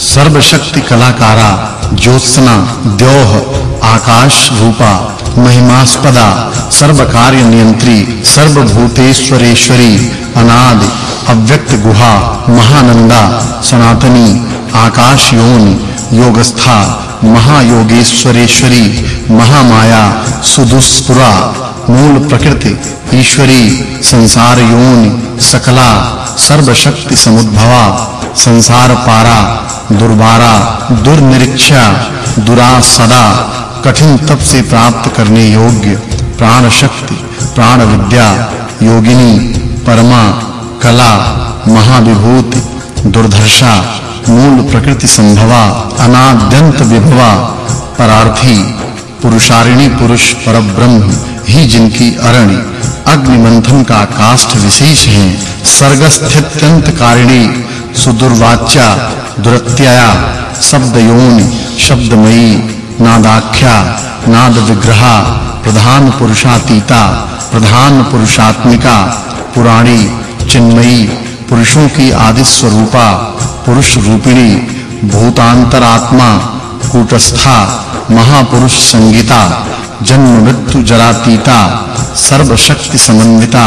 सर्वशक्ति कलाकारा, ज्योत्सना, द्योह, आकाश रूपा, महिमास्पदा सर्व कार्य नियंत्री, सर्वभूतेश्वरेश्वरी, अनादि, अव्यक्त गुहा, महानंदा, सनातनी आकाश योनि योगस्था, महायोगेश्वरेश्वरी, महामाया, सुदुस्पुरा, मूल प्रकृति, ईश्वरी संसार योनि सकला, सर्वशक्ति समुद्भवा संसार पारा दुर्बारा दुर्निरीक्षा दुरा सदा कठिन तप से प्राप्त करने योग्य प्राण शक्ति प्राण विद्या योगिनी, परमा, कला, महाविभूति, दुर्धर्षा, मूल प्रकृति संभवा, अनाद्यंत विभवा, परार्थी, पुरुषारिणी, पुरुष, परब्रह्म, ही जिनकी अरणि अग्नि मंथन का काष्ठ विशेष है सर्गस्थित्यंत कारिणी सुदुर्वाच्या दुरत्याया शब्द योनि शब्दमयी, नादाख्या नाद विग्रहा प्रधान पुरुषातीता, प्रधान पुरुषात्मिका, पुराणी, चिन्मयी, पुरुषों की आदि स्वरूपा पुरुष रूपिणी, भूतांतरात्मा, कूटस्था, महापुरुष संगीता, जन्म मृत्यु जरातीता, सर्वशक्ति समन्विता,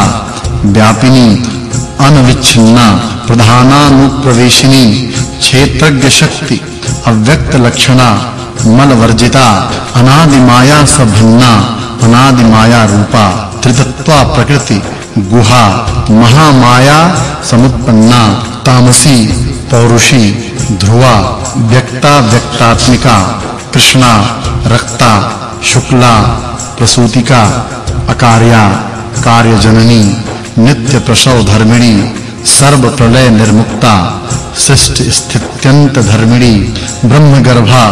व्यापिनी अनविच्छिन्ना, प्रधानानुप्रवेशिनी क्षेत्रज्ञ शक्ति अव्यक्त लक्षणा मल वर्जिता अनादि माया सभिन्ना अनादि माया रूपा, त्रितत्वा प्रकृति, गुहा, महामाया समुत्पन्ना, तामसी, पौरुषी, ध्रुवा, व्यक्ता, व्यक्तात्मिका कृष्णा रक्ता, शुक्ला, प्रसूतिका, अकार्या, कार्यजननी नित्य प्रसव धर्मिणी, सर्व प्रलय निर्मुक्ता, सृष्टि स्थित्यंत धर्मिणी ब्रह्म गर्भा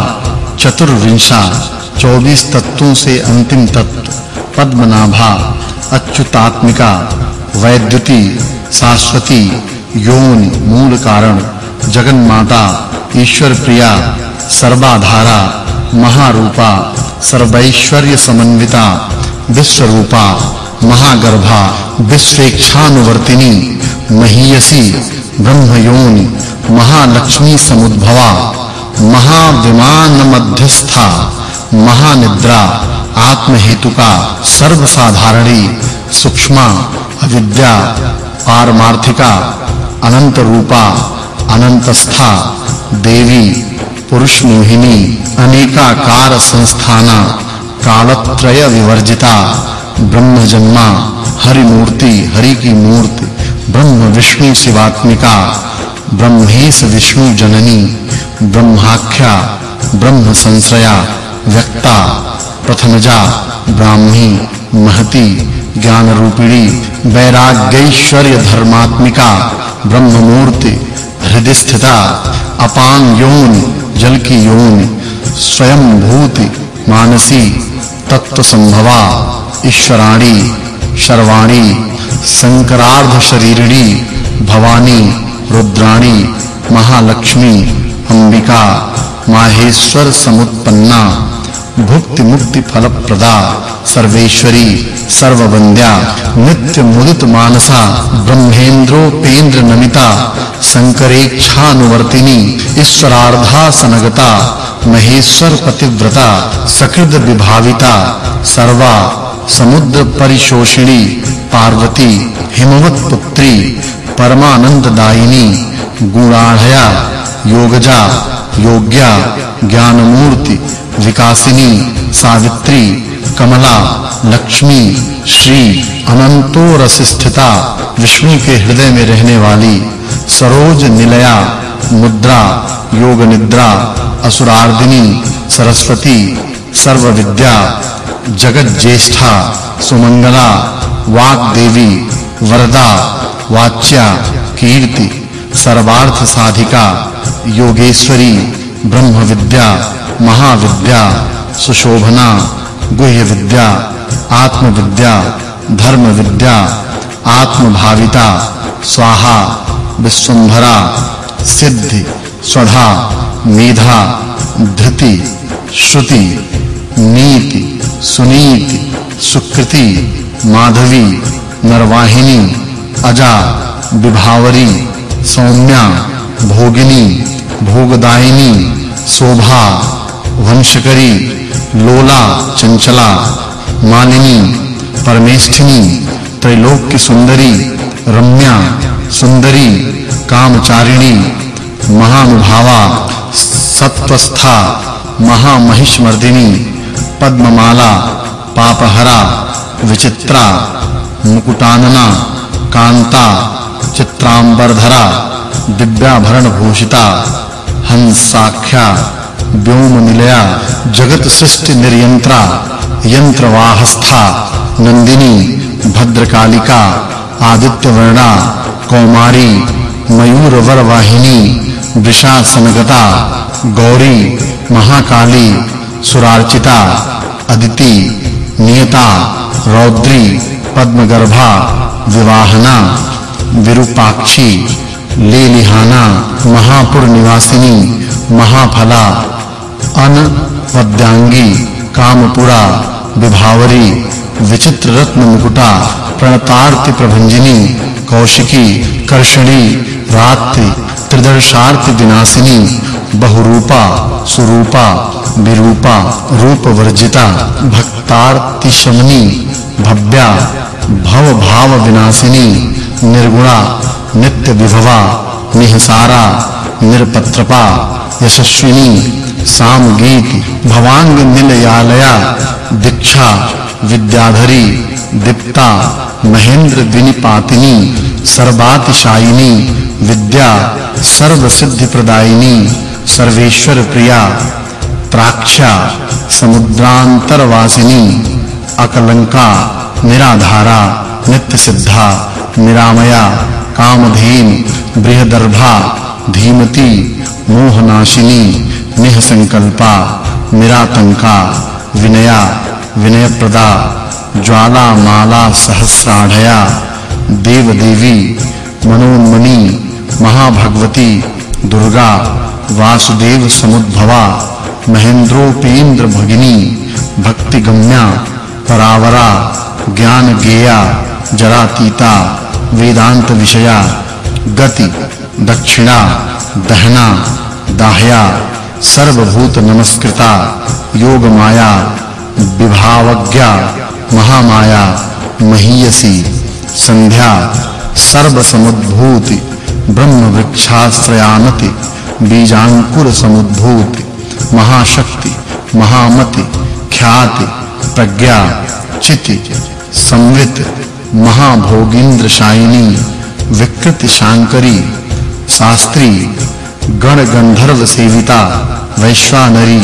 चतुर्विंशा 24 तत्वों से अंतिम तत्व, पद्मनाभा, अच्युतात्मिका, वैद्युति, शाश्वती, योनि, मूल कारण, जगन्माता ईश्वर प्रिया सर्वाधारा, महारूपा, सर्वैश्वर्य समन्विता, विश्वरूपा महागर्भा विश्वेक्षानुवर्तिनी महीयसी ब्रह्मयोनि महालक्ष्मी समुद्भवा महाविमान मध्यस्था महानिद्रा आत्महेतुका सर्वसाधारणी सूक्ष्मा अविद्या पारमार्थिका अनंत रूपा अनंतस्था देवी पुरुष मोहिनी अनेकाकार संस्थाना कालत्रय विवर्जिता ब्रह्म जन्मा हरि मूर्ति हरि की मूर्ति ब्रह्म विष्णु शिवात्मिका, ब्रह्मेश विष्णु जननी, ब्रह्माख्या, ब्रह्म संश्रया, व्यक्ता, प्रथमजा ब्राह्मी महती ज्ञान रूपिणी वैराग्यैश्वर्य धर्मात्मिका ब्रह्म मूर्ति हृदय स्थिता अपान योनि जल की योनि स्वयं भूति मानसी तत्व संभवा ईश्वराणी, शर्वाणी शंकरार्ध शरीरिणी, भवानी, रुद्राणी, महालक्ष्मी, अंबिका, माहेश्वर समुत्पन्ना भुक्ति मुक्ति फलप्रदा सर्वेश्वरी सर्ववंद्या नित्य मुदित मानसा ब्रह्मेंद्रोपेंद्र नमिता शंकरेच्छानुवर्तिनी ईश्वरार्धा सनगता महेश्वर पतिव्रता सकृद विभाविता सर्वा समुद्र परिशोषिणी, पार्वती, हिमवत पुत्री, परमानंद दायिनी गुणाढ़या योगजा, योग्या, ज्ञानमूर्ति, विकासिनी, सावित्री, कमला, लक्ष्मी, श्री अनंतो विष्णु के हृदय में रहने वाली, सरोज निलया, मुद्रा योग निद्रा असुरार्दिनी, सरस्वती सर्व विद्या जगत ज्येष्ठा सुमंगला वाक देवी वरदा, वाच्या, कीर्ति सर्वार्थ साधिका योगेश्वरी ब्रह्म विद्या महाविद्या, सुशोभना गुह्य विद्या आत्म विद्या धर्म विद्या आत्म भाविता स्वाहा, विश्वंभरा, सिद्धि स्वधा मेधा, धृति, श्रुति नीति, सुनीति, सुकृति, माधवी, नरवाहिनी, अजा विभावरी सौम्या, भोगिनी, भोगदायिनी, शोभा, वंशकरी, लोला, चंचला, मालिनी, परमेष्ठिनी, त्रैलोक्य सुंदरी, रम्या, सुंदरी, कामचारिणी, महानुभावा, सत्वस्था, महामहिषमर्दिनी पद्ममाला, पापहरा, विचित्रा, मुकुटानना, कांता, चित्रांबरधरा दिव्याभरण भूषिता हंसाख्या व्योम निलया जगत सृष्टि निर्यंत्रा यंत्रवाहस्था नंदिनी भद्रकालिका, आदित्यवर्णा, कौमारी मयूर वरवाहिनी वृषासनगता, गौरी, महाकाली सुरार्चिता, अदिति, नियता, रौद्री, पद्मगर्भा, विवाहना, विरूपाक्षी, लेलिहाना महापुर निवासिनी महाफला अनवद्यांगी कामपुरा, विभावरी विचित्र रत्न मुकुटा, प्रणतार्ति प्रभंजिनी, कौशिकी, कर्षणी, रात्रि त्रिदर्शार्थ विनाशिनी बहुरूपा, सुरूपा, विरूपा रूप वर्जिता भक्तार्तिशमनी, भव्या भव भाव विनाशिनी निर्गुणा नित्य विभवा निहसारा, निरपत्रपा, यशस्विनी साम गीत भवांग निलयालया दीक्षा, विद्याधरी, दीप्ता महेंद्र विनिपातिनी सर्वातिशायिनी, विद्या सर्व सिद्धि प्रदायिनी सर्वेश्वर प्रिया प्राक्षा समुद्रांतरवासिनी, अकलंका, निराधारा नित्य सिद्धा निरामया, कामधेन, बृहदर्भा, धीमती, मोहनाशिनी, निहसंकल्पा, निरातंका, विनया, विनयप्रदा, ज्वाला माला सहस्राढया, देवदेवी, मनोन्मनी, महाभगवती, दुर्गा वासुदेव समुद्भवा महेंद्रोपेंद्र भगिनी भक्ति गम्या परावरा ज्ञान गेया जरातीता वेदांत विषया गति, दक्षिणा, दहना, दाह्या सर्वभूत नमस्कृता योग माया विभावज्ञा, महामाया, महीयसी, संध्या सर्व समुद्भूति ब्रह्म वृक्षाश्रयानति बीजांकुर समुद्भूति महाशक्ति, महामति, ख्याति, प्रज्ञा, चिति, संवित महाभोगींद्र शायिनी विकृति शांकरी शास्त्री गण गंधर्व सेविता वैश्वानरी,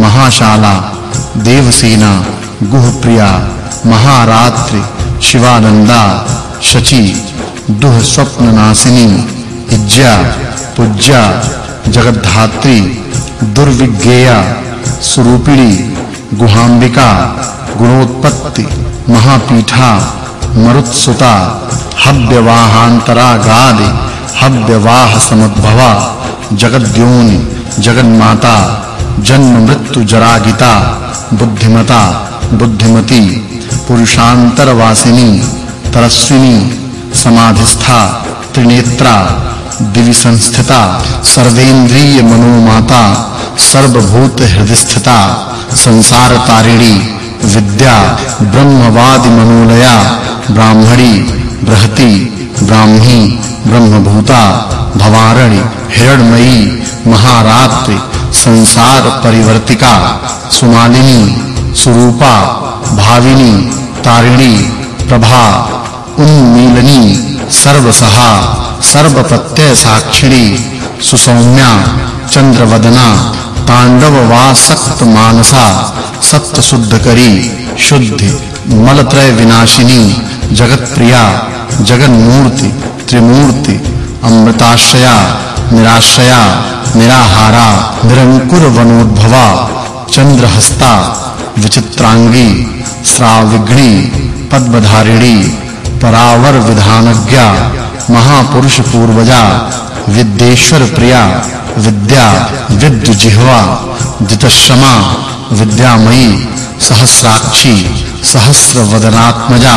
महाशाला, देवसेना, गुहप्रिया, महारात्रि शिवानंदा शची दुह स्वप्न नासिनी इज्जा, पूज्या जगद्धात्री, दुर्विज्ञेया स्वरूपिणी गुहांबिका गुणोत्पत्ति, महापीठा, मरुत्सुता हव्यवाहांतरा गादि हव्यवाह समुद्भवा जगद्योनि, जगन्माता जन्म मृत्यु जरागिता बुद्धिमता, बुद्धिमती, पुरुषांतरवासिनी, तरस्विनी, समाधिस्था, त्रिनेत्रा दिवि संस्थिता मनोमाता, सर्वभूत हृदयस्थिता संसार तारिणी विद्या, ब्रह्मवादि मनोलया, ब्राह्मणी, बृहति, ब्राह्मी, ब्रह्मभूता, भवारणी, हिरण्मयी, महारात्रि, संसार परिवर्तिका, सुमालिनी, सुरूपा, भाविनी, तारिणी, प्रभा, उन्मीलनी, सर्वसहा। सर्वप्रत्यय साक्षिणी सुसौम्या, चंद्रवदना तांडव वासक्त मानसा सत्य शुद्ध करी शुद्धि मलत्रय विनाशिनी जगत प्रिया जगन मूर्ति त्रिमूर्ति, अमृताश्रया, निराश्रया, निराहारा निरंकुर वनोद्भवा चंद्रहस्ता, विचित्रांगी श्राविग्णी पद्मधारिणी परावर विधानज्ञा महापुरुष पूर्वजा विद्येश्वर प्रिया विद्या विद्युजिह्वा दितश्रमा विद्यामयी सहस्राक्षी सहस्रवदनात्मजा